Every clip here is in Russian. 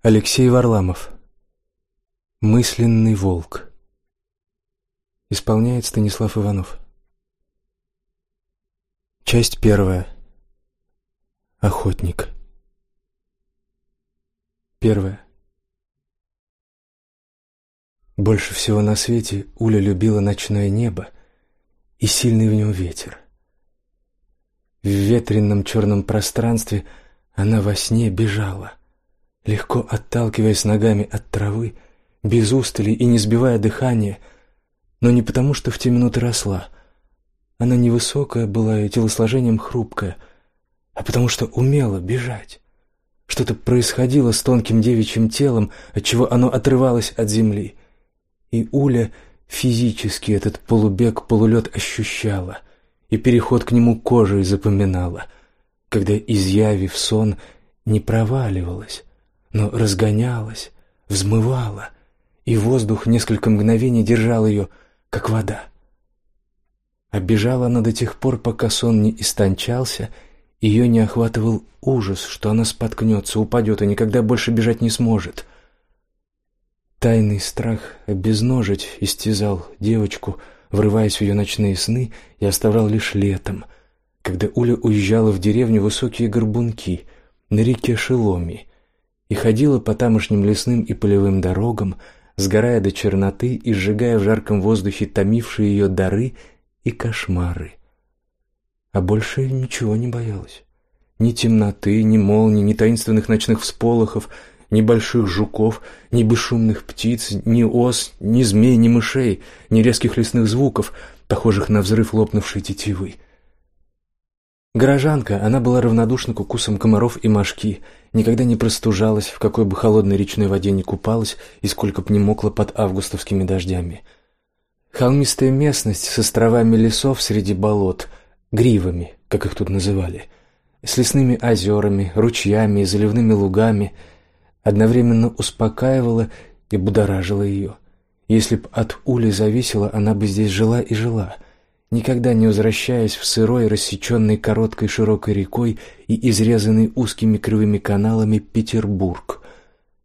Алексей Варламов. «Мысленный волк» Исполняет Станислав Иванов. Часть первая. Охотник Первая. Больше всего на свете Уля любила ночное небо и сильный в нем ветер. В ветренном черном пространстве она во сне бежала легко отталкиваясь ногами от травы, без устали и не сбивая дыхания, но не потому, что в те минуты росла. Она невысокая была и телосложением хрупкая, а потому что умела бежать. Что-то происходило с тонким девичьим телом, от чего оно отрывалось от земли. И Уля физически этот полубег, полулет ощущала, и переход к нему кожей запоминала, когда, изъявив сон, не проваливалась, но разгонялась, взмывала, и воздух несколько мгновений держал ее, как вода. Обежала она до тех пор, пока сон не истончался, ее не охватывал ужас, что она споткнется, упадет и никогда больше бежать не сможет. Тайный страх обезножить истязал девочку, врываясь в ее ночные сны, и оставлял лишь летом, когда Уля уезжала в деревню Высокие Горбунки на реке Шеломи, и ходила по тамошним лесным и полевым дорогам, сгорая до черноты и сжигая в жарком воздухе томившие ее дары и кошмары. А больше ничего не боялась. Ни темноты, ни молний, ни таинственных ночных всполохов, ни больших жуков, ни бесшумных птиц, ни ос, ни змей, ни мышей, ни резких лесных звуков, похожих на взрыв лопнувшей тетивы. Горожанка, она была равнодушна к укусам комаров и мошки, никогда не простужалась, в какой бы холодной речной воде не купалась и сколько б не мокла под августовскими дождями. Холмистая местность с островами лесов среди болот, гривами, как их тут называли, с лесными озерами, ручьями и заливными лугами, одновременно успокаивала и будоражила ее. Если б от Ули зависело, она бы здесь жила и жила — никогда не возвращаясь в сырой, рассеченный короткой широкой рекой и изрезанный узкими кривыми каналами Петербург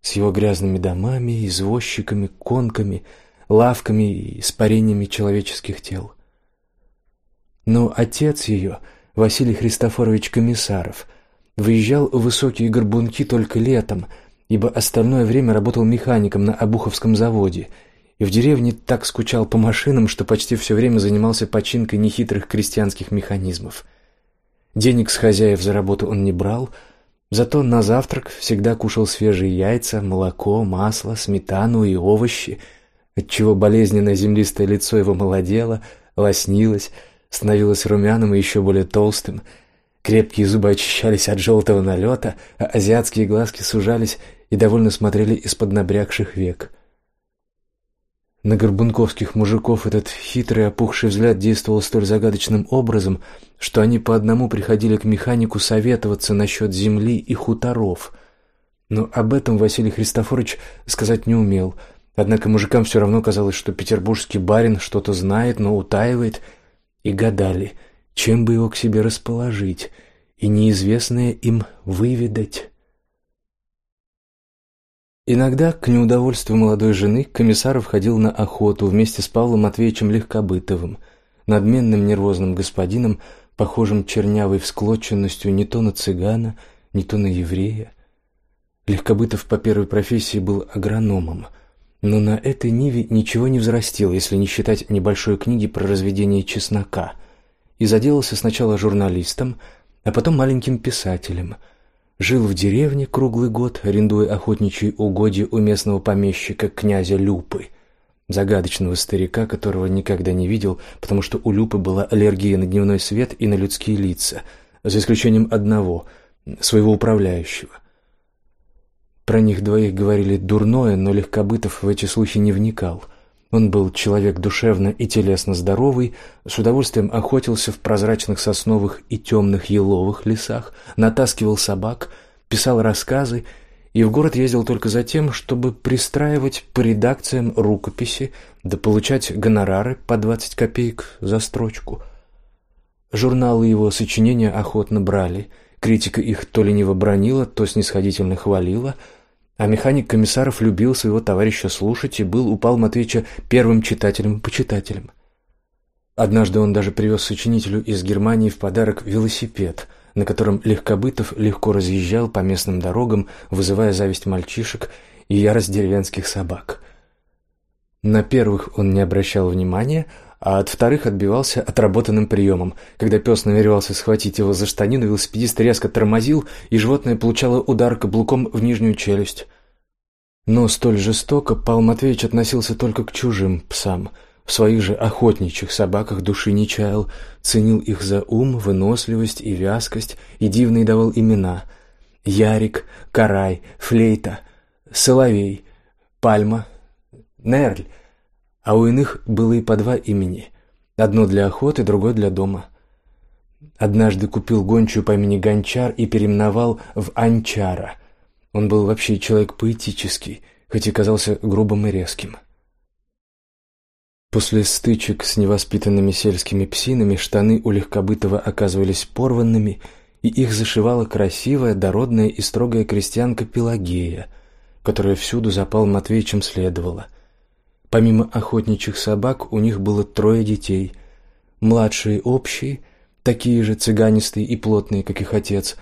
с его грязными домами, извозчиками, конками, лавками и испарениями человеческих тел. Но отец ее, Василий Христофорович Комиссаров, выезжал в высокие горбунки только летом, ибо остальное время работал механиком на Обуховском заводе – в деревне так скучал по машинам, что почти все время занимался починкой нехитрых крестьянских механизмов. Денег с хозяев за работу он не брал, зато на завтрак всегда кушал свежие яйца, молоко, масло, сметану и овощи, отчего болезненное землистое лицо его молодело, лоснилось, становилось румяным и еще более толстым. Крепкие зубы очищались от желтого налета, а азиатские глазки сужались и довольно смотрели из-под набрякших век — на горбунковских мужиков этот хитрый опухший взгляд действовал столь загадочным образом, что они по одному приходили к механику советоваться насчет земли и хуторов. Но об этом Василий Христофорович сказать не умел. Однако мужикам все равно казалось, что петербургский барин что-то знает, но утаивает, и гадали, чем бы его к себе расположить и неизвестное им выведать. Иногда, к неудовольствию молодой жены, Комиссаров ходил на охоту вместе с Павлом Матвеевичем Легкобытовым, надменным нервозным господином, похожим чернявой всклоченностью не то на цыгана, не то на еврея. Легкобытов по первой профессии был агрономом, но на этой ниве ничего не взрастил, если не считать небольшой книги про разведение чеснока, и заделался сначала журналистом, а потом маленьким писателем – Жил в деревне круглый год, арендуя охотничьи угодья у местного помещика князя Люпы, загадочного старика, которого никогда не видел, потому что у Люпы была аллергия на дневной свет и на людские лица, за исключением одного, своего управляющего. Про них двоих говорили дурное, но Легкобытов в эти слухи не вникал. Он был человек душевно и телесно здоровый, с удовольствием охотился в прозрачных сосновых и темных еловых лесах, натаскивал собак, писал рассказы и в город ездил только за тем, чтобы пристраивать по редакциям рукописи да получать гонорары по двадцать копеек за строчку. Журналы его сочинения охотно брали, критика их то лениво бронила, то снисходительно хвалила – А механик Комиссаров любил своего товарища слушать и был у Павла Матвеевича первым читателем и почитателем. Однажды он даже привез сочинителю из Германии в подарок велосипед, на котором Легкобытов легко разъезжал по местным дорогам, вызывая зависть мальчишек и ярость деревенских собак. На первых он не обращал внимания, а от вторых отбивался отработанным приемом. Когда пес намеревался схватить его за штанину, велосипедист резко тормозил, и животное получало удар каблуком в нижнюю челюсть. Но столь жестоко Павел Матвеевич относился только к чужим псам. В своих же охотничьих собаках души не чаял, ценил их за ум, выносливость и вязкость, и дивные давал имена. Ярик, Карай, Флейта, Соловей, Пальма, Нерль — а у иных было и по два имени. Одно для охоты, другое для дома. Однажды купил гончую по имени Гончар и переименовал в Анчара. Он был вообще человек поэтический, хоть и казался грубым и резким. После стычек с невоспитанными сельскими псинами штаны у легкобытого оказывались порванными, и их зашивала красивая, дородная и строгая крестьянка Пелагея, которая всюду за Павлом Матвеевичем следовала. Помимо охотничьих собак, у них было трое детей. Младшие общие, такие же цыганистые и плотные, как их отец,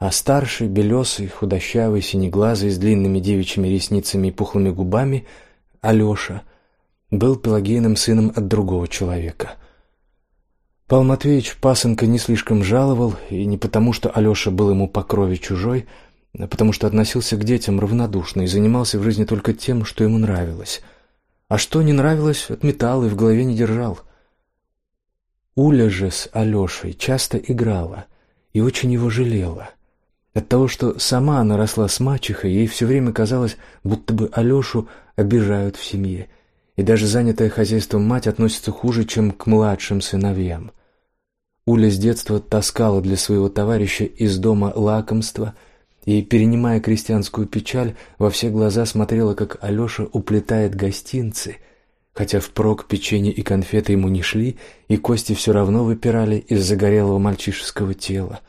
а старший белесый, худощавый, синеглазый, с длинными девичьими ресницами и пухлыми губами, Алеша, был Пелагейным сыном от другого человека. Павел Матвеевич пасынка не слишком жаловал, и не потому, что Алеша был ему по крови чужой, а потому что относился к детям равнодушно и занимался в жизни только тем, что ему нравилось — а что не нравилось, отметал и в голове не держал. Уля же с Алешей часто играла и очень его жалела. От того, что сама она росла с мачехой, ей все время казалось, будто бы Алешу обижают в семье, и даже занятая хозяйством мать относится хуже, чем к младшим сыновьям. Уля с детства таскала для своего товарища из дома лакомства – и, перенимая крестьянскую печаль, во все глаза смотрела, как Алеша уплетает гостинцы, хотя впрок печенье и конфеты ему не шли, и кости все равно выпирали из загорелого мальчишеского тела,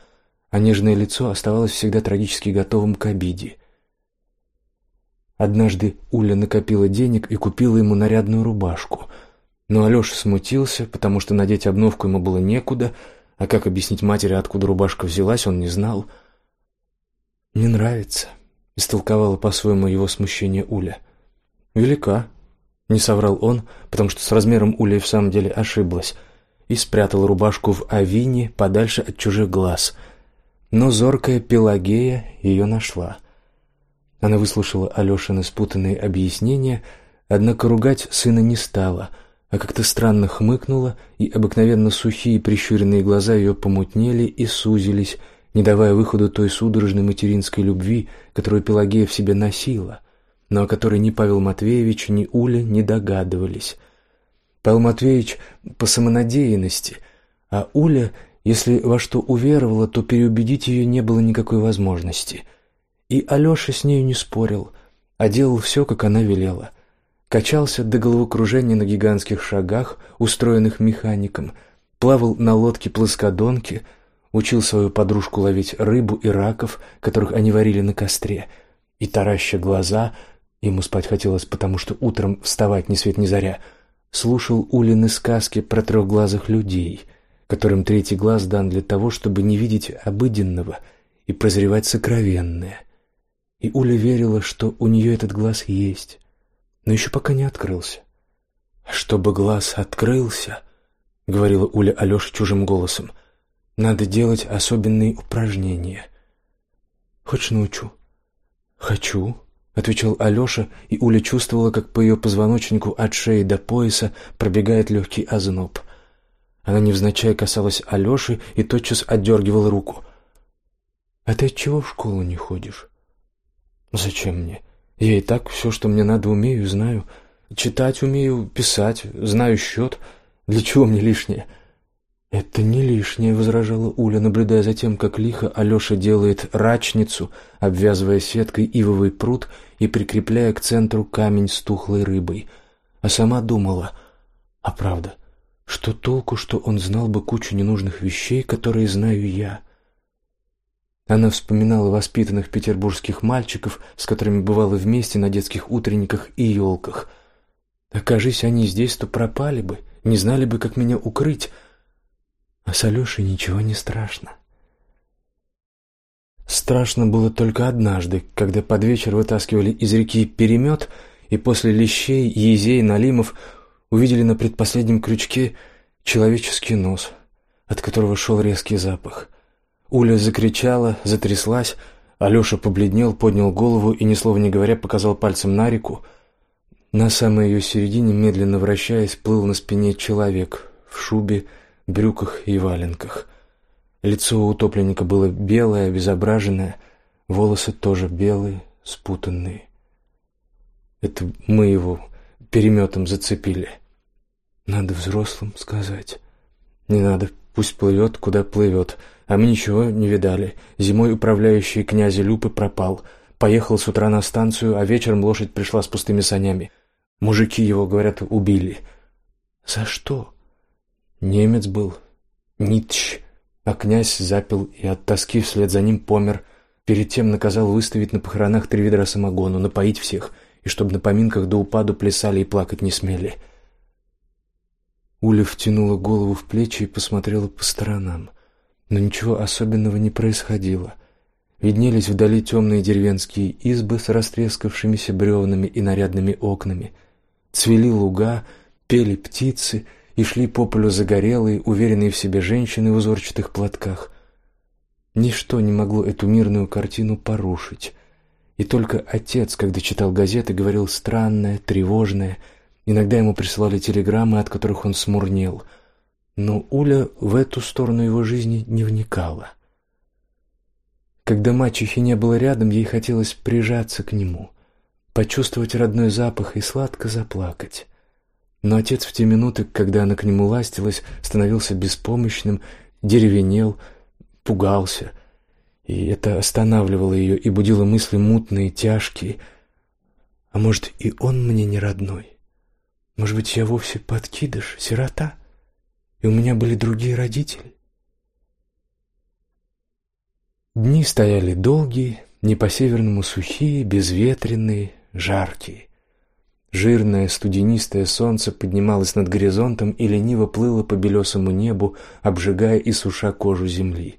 а нежное лицо оставалось всегда трагически готовым к обиде. Однажды Уля накопила денег и купила ему нарядную рубашку, но Алеша смутился, потому что надеть обновку ему было некуда, а как объяснить матери, откуда рубашка взялась, он не знал — «Не нравится», — истолковала по-своему его смущение Уля. «Велика», — не соврал он, потому что с размером Уля в самом деле ошиблась, и спрятал рубашку в авине подальше от чужих глаз. Но зоркая Пелагея ее нашла. Она выслушала Алешины спутанные объяснения, однако ругать сына не стала, а как-то странно хмыкнула, и обыкновенно сухие прищуренные глаза ее помутнели и сузились, не давая выходу той судорожной материнской любви, которую Пелагея в себе носила, но о которой ни Павел Матвеевич, ни Уля не догадывались. Павел Матвеевич по самонадеянности, а Уля, если во что уверовала, то переубедить ее не было никакой возможности. И Алеша с нею не спорил, а делал все, как она велела. Качался до головокружения на гигантских шагах, устроенных механиком, плавал на лодке-плоскодонке — учил свою подружку ловить рыбу и раков, которых они варили на костре, и, тараща глаза, ему спать хотелось, потому что утром вставать ни свет ни заря, слушал Улины сказки про трехглазых людей, которым третий глаз дан для того, чтобы не видеть обыденного и прозревать сокровенное. И Уля верила, что у нее этот глаз есть, но еще пока не открылся. «Чтобы глаз открылся», — говорила Уля Алёше чужим голосом, — надо делать особенные упражнения. Хочешь научу? Хочу, отвечал Алёша, и Уля чувствовала, как по ее позвоночнику от шеи до пояса пробегает легкий озноб. Она невзначай касалась Алёши и тотчас отдергивала руку. «А ты отчего в школу не ходишь?» «Зачем мне? Я и так все, что мне надо, умею, знаю. Читать умею, писать, знаю счет. Для чего мне лишнее?» «Это не лишнее», — возражала Уля, наблюдая за тем, как лихо Алеша делает рачницу, обвязывая сеткой ивовый пруд и прикрепляя к центру камень с тухлой рыбой. А сама думала, а правда, что толку, что он знал бы кучу ненужных вещей, которые знаю я? Она вспоминала воспитанных петербургских мальчиков, с которыми бывала вместе на детских утренниках и елках. Окажись они здесь, то пропали бы, не знали бы, как меня укрыть. А с Алешей ничего не страшно. Страшно было только однажды, когда под вечер вытаскивали из реки перемет, и после лещей, езей, налимов увидели на предпоследнем крючке человеческий нос, от которого шел резкий запах. Уля закричала, затряслась, Алеша побледнел, поднял голову и, ни слова не говоря, показал пальцем на реку. На самой ее середине, медленно вращаясь, плыл на спине человек в шубе, брюках и валенках. Лицо у утопленника было белое, обезображенное, волосы тоже белые, спутанные. Это мы его переметом зацепили. Надо взрослым сказать. Не надо, пусть плывет, куда плывет. А мы ничего не видали. Зимой управляющий князя Люпы пропал. Поехал с утра на станцию, а вечером лошадь пришла с пустыми санями. Мужики его, говорят, убили. За что? Немец был. Ницш. А князь запил и от тоски вслед за ним помер. Перед тем наказал выставить на похоронах три ведра самогону, напоить всех, и чтобы на поминках до упаду плясали и плакать не смели. Уля втянула голову в плечи и посмотрела по сторонам. Но ничего особенного не происходило. Виднелись вдали темные деревенские избы с растрескавшимися бревнами и нарядными окнами. Цвели луга, пели птицы — и шли по полю загорелые, уверенные в себе женщины в узорчатых платках. Ничто не могло эту мирную картину порушить. И только отец, когда читал газеты, говорил странное, тревожное. Иногда ему присылали телеграммы, от которых он смурнел. Но Уля в эту сторону его жизни не вникала. Когда мачехи не было рядом, ей хотелось прижаться к нему, почувствовать родной запах и сладко заплакать. Но отец в те минуты, когда она к нему ластилась, становился беспомощным, деревенел, пугался. И это останавливало ее и будило мысли мутные, тяжкие. А может, и он мне не родной? Может быть, я вовсе подкидыш, сирота? И у меня были другие родители? Дни стояли долгие, не по-северному сухие, безветренные, жаркие. Жирное студенистое солнце поднималось над горизонтом и лениво плыло по белесому небу, обжигая и суша кожу земли.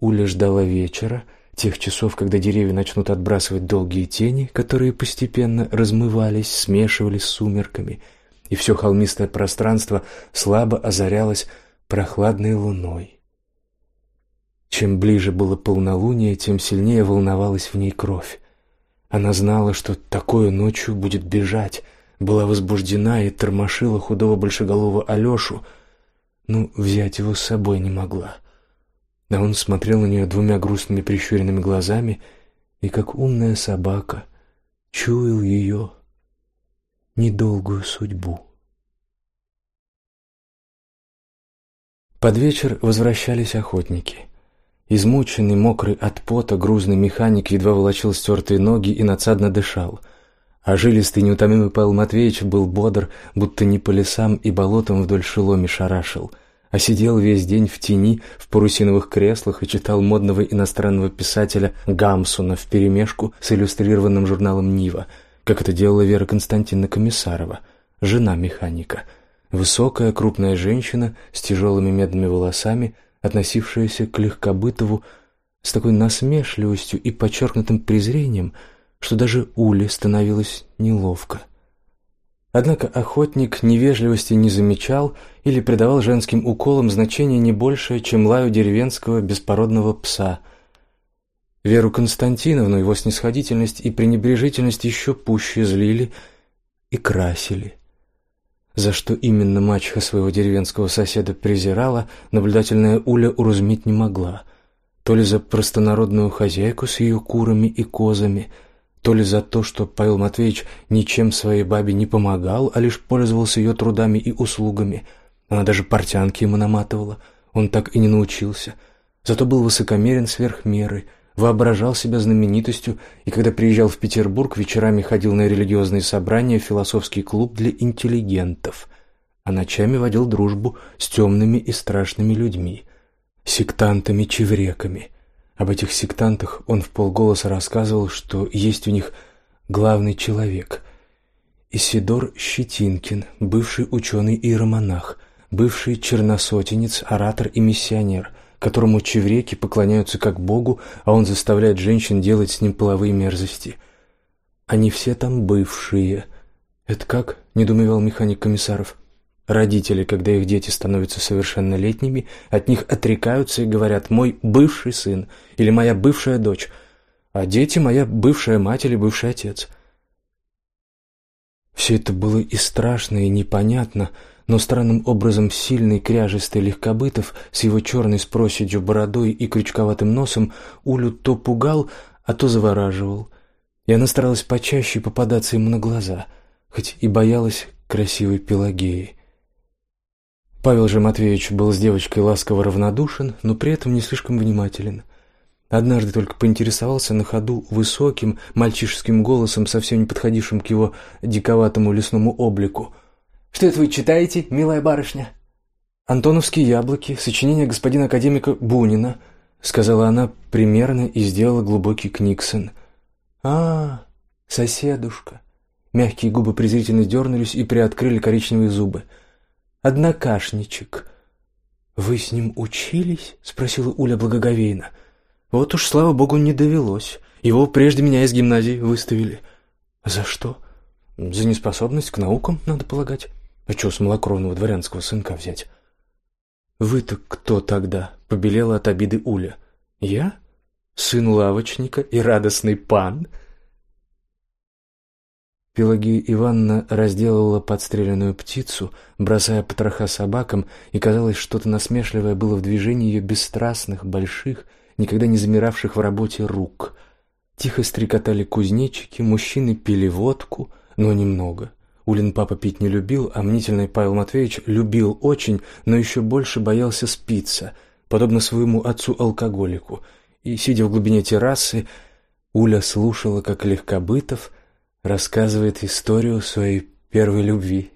Уля ждала вечера, тех часов, когда деревья начнут отбрасывать долгие тени, которые постепенно размывались, смешивались с сумерками, и все холмистое пространство слабо озарялось прохладной луной. Чем ближе было полнолуние, тем сильнее волновалась в ней кровь. Она знала, что такое ночью будет бежать, была возбуждена и тормошила худого большеголового Алешу, но взять его с собой не могла. А он смотрел на нее двумя грустными прищуренными глазами и, как умная собака, чуял ее недолгую судьбу. Под вечер возвращались охотники. Измученный, мокрый от пота, грузный механик едва волочил стертые ноги и надсадно дышал. А жилистый, неутомимый Павел Матвеевич был бодр, будто не по лесам и болотам вдоль шеломи шарашил, а сидел весь день в тени, в парусиновых креслах и читал модного иностранного писателя Гамсуна вперемешку с иллюстрированным журналом «Нива», как это делала Вера Константиновна Комиссарова, жена механика. Высокая, крупная женщина с тяжелыми медными волосами – относившаяся к Легкобытову с такой насмешливостью и подчеркнутым презрением, что даже Уле становилось неловко. Однако охотник невежливости не замечал или придавал женским уколам значение не большее, чем лаю деревенского беспородного пса. Веру Константиновну его снисходительность и пренебрежительность еще пуще злили и красили. За что именно мачеха своего деревенского соседа презирала, наблюдательная Уля уразуметь не могла. То ли за простонародную хозяйку с ее курами и козами, то ли за то, что Павел Матвеевич ничем своей бабе не помогал, а лишь пользовался ее трудами и услугами. Она даже портянки ему наматывала. Он так и не научился. Зато был высокомерен сверх меры — воображал себя знаменитостью и когда приезжал в Петербург, вечерами ходил на религиозные собрания в философский клуб для интеллигентов, а ночами водил дружбу с темными и страшными людьми, сектантами-чевреками, Об этих сектантах он в полголоса рассказывал, что есть у них главный человек – Исидор Щетинкин, бывший ученый-иеромонах, бывший черносотенец, оратор и миссионер, которому чевреки поклоняются как богу, а он заставляет женщин делать с ним половые мерзости. Они все там бывшие. Это как? – недоумевал механик комиссаров. Родители, когда их дети становятся совершеннолетними, от них отрекаются и говорят «мой бывший сын» или «моя бывшая дочь», а дети – «моя бывшая мать» или «бывший отец». Все это было и страшно, и непонятно, но странным образом сильный кряжистый легкобытов с его черной с бородой и крючковатым носом Улю то пугал, а то завораживал. И она старалась почаще попадаться ему на глаза, хоть и боялась красивой Пелагеи. Павел же Матвеевич был с девочкой ласково равнодушен, но при этом не слишком внимателен. Однажды только поинтересовался на ходу высоким, мальчишеским голосом, совсем не подходившим к его диковатому лесному облику. «Что это вы читаете, милая барышня?» «Антоновские яблоки, сочинение господина академика Бунина», — сказала она примерно и сделала глубокий книксон. «А, соседушка». Мягкие губы презрительно дернулись и приоткрыли коричневые зубы. «Однокашничек». «Вы с ним учились?» — спросила Уля благоговейно. Вот уж, слава богу, не довелось. Его прежде меня из гимназии выставили. За что? За неспособность к наукам, надо полагать. А что с малокровного дворянского сынка взять? Вы-то кто тогда? Побелела от обиды Уля. Я? Сын лавочника и радостный пан? Пелагея Ивановна разделывала подстреленную птицу, бросая потроха собакам, и казалось, что-то насмешливое было в движении ее бесстрастных, больших, никогда не замиравших в работе рук. Тихо стрекотали кузнечики, мужчины пили водку, но немного. Улин папа пить не любил, а мнительный Павел Матвеевич любил очень, но еще больше боялся спиться, подобно своему отцу-алкоголику. И, сидя в глубине террасы, Уля слушала, как Легкобытов рассказывает историю своей первой любви.